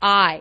I